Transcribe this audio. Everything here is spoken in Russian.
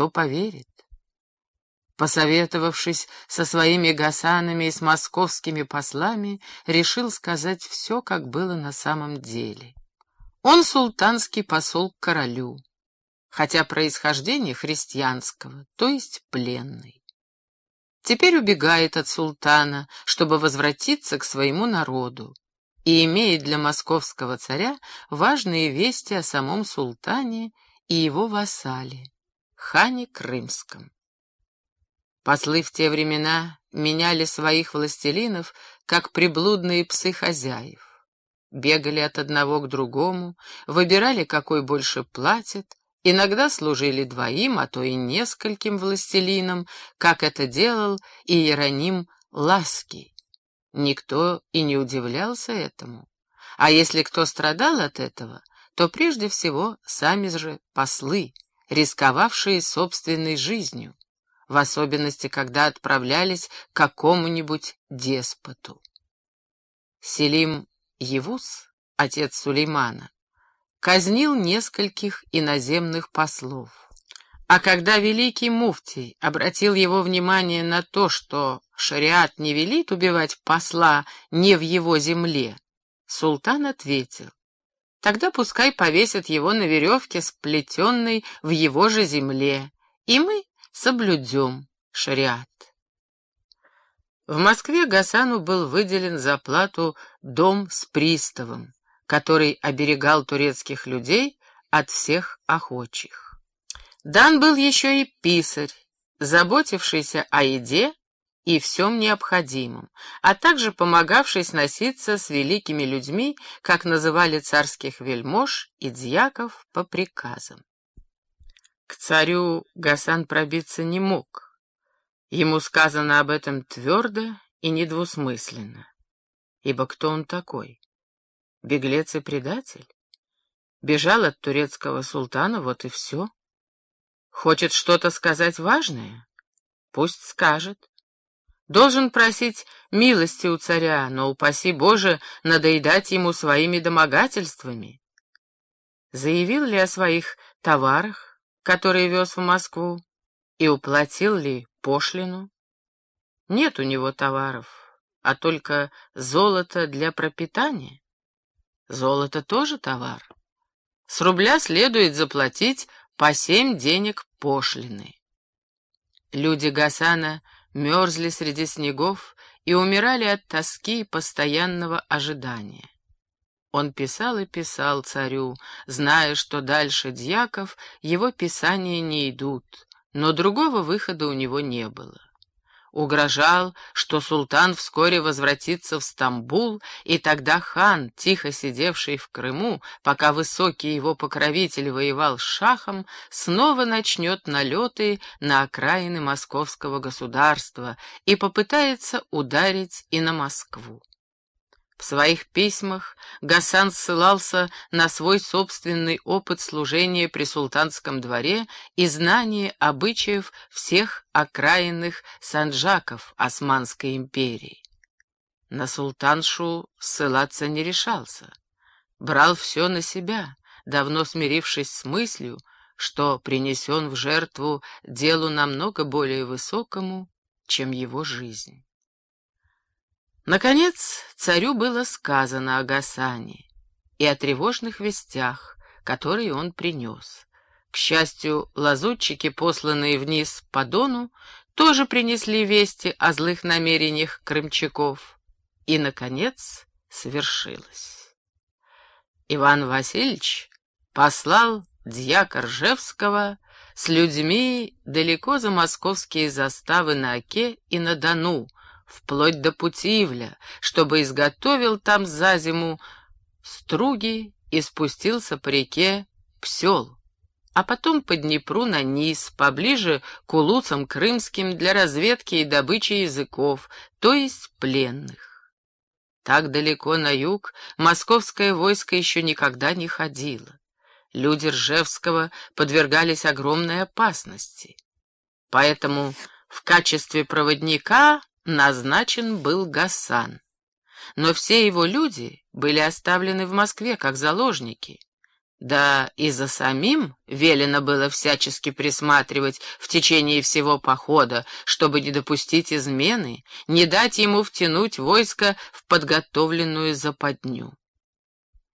кто поверит? Посоветовавшись со своими гасанами и с московскими послами, решил сказать все, как было на самом деле. Он султанский посол к королю, хотя происхождение христианского, то есть пленный. Теперь убегает от султана, чтобы возвратиться к своему народу, и имеет для московского царя важные вести о самом султане и его вассале, хане Крымском. Послы в те времена меняли своих властелинов, как приблудные псы хозяев. Бегали от одного к другому, выбирали, какой больше платит, иногда служили двоим, а то и нескольким властелинам, как это делал Иероним Лаский. Никто и не удивлялся этому. А если кто страдал от этого, то прежде всего сами же послы, рисковавшие собственной жизнью, в особенности, когда отправлялись к какому-нибудь деспоту. Селим Евус, отец Сулеймана, казнил нескольких иноземных послов. А когда великий муфтий обратил его внимание на то, что шариат не велит убивать посла не в его земле, султан ответил, тогда пускай повесят его на веревке, сплетенной в его же земле, и мы соблюдем шариат. В Москве Гасану был выделен за плату дом с приставом, который оберегал турецких людей от всех охочих. Дан был еще и писарь, заботившийся о еде и всем необходимом, а также помогавший сноситься с великими людьми, как называли царских вельмож и дьяков по приказам. К царю Гасан пробиться не мог. Ему сказано об этом твердо и недвусмысленно. Ибо кто он такой? Беглец и предатель? Бежал от турецкого султана, вот и все. Хочет что-то сказать важное? Пусть скажет. Должен просить милости у царя, но, упаси Боже, надоедать ему своими домогательствами. Заявил ли о своих товарах, которые вез в Москву, и уплатил ли пошлину? Нет у него товаров, а только золото для пропитания. Золото тоже товар. С рубля следует заплатить по семь денег пошлины. Люди Гасана мерзли среди снегов и умирали от тоски и постоянного ожидания. Он писал и писал царю, зная, что дальше дьяков его писания не идут, но другого выхода у него не было угрожал, что султан вскоре возвратится в Стамбул, и тогда хан, тихо сидевший в Крыму, пока высокий его покровитель воевал с шахом, снова начнет налеты на окраины московского государства и попытается ударить и на Москву. В своих письмах Гасан ссылался на свой собственный опыт служения при султанском дворе и знание обычаев всех окраинных санджаков Османской империи. На султаншу ссылаться не решался. Брал все на себя, давно смирившись с мыслью, что принесен в жертву делу намного более высокому, чем его жизнь. Наконец, царю было сказано о Гасане и о тревожных вестях, которые он принес. К счастью, лазутчики, посланные вниз по Дону, тоже принесли вести о злых намерениях крымчаков. И, наконец, свершилось. Иван Васильевич послал дьяка Ржевского с людьми далеко за московские заставы на Оке и на Дону, вплоть до Путивля, чтобы изготовил там за зиму струги и спустился по реке Псел, а потом по Днепру на низ, поближе к улуцам крымским для разведки и добычи языков, то есть пленных. Так далеко на юг московское войско еще никогда не ходило. Люди Ржевского подвергались огромной опасности. Поэтому в качестве проводника назначен был Гасан. Но все его люди были оставлены в Москве как заложники. Да и за самим велено было всячески присматривать в течение всего похода, чтобы не допустить измены, не дать ему втянуть войско в подготовленную западню.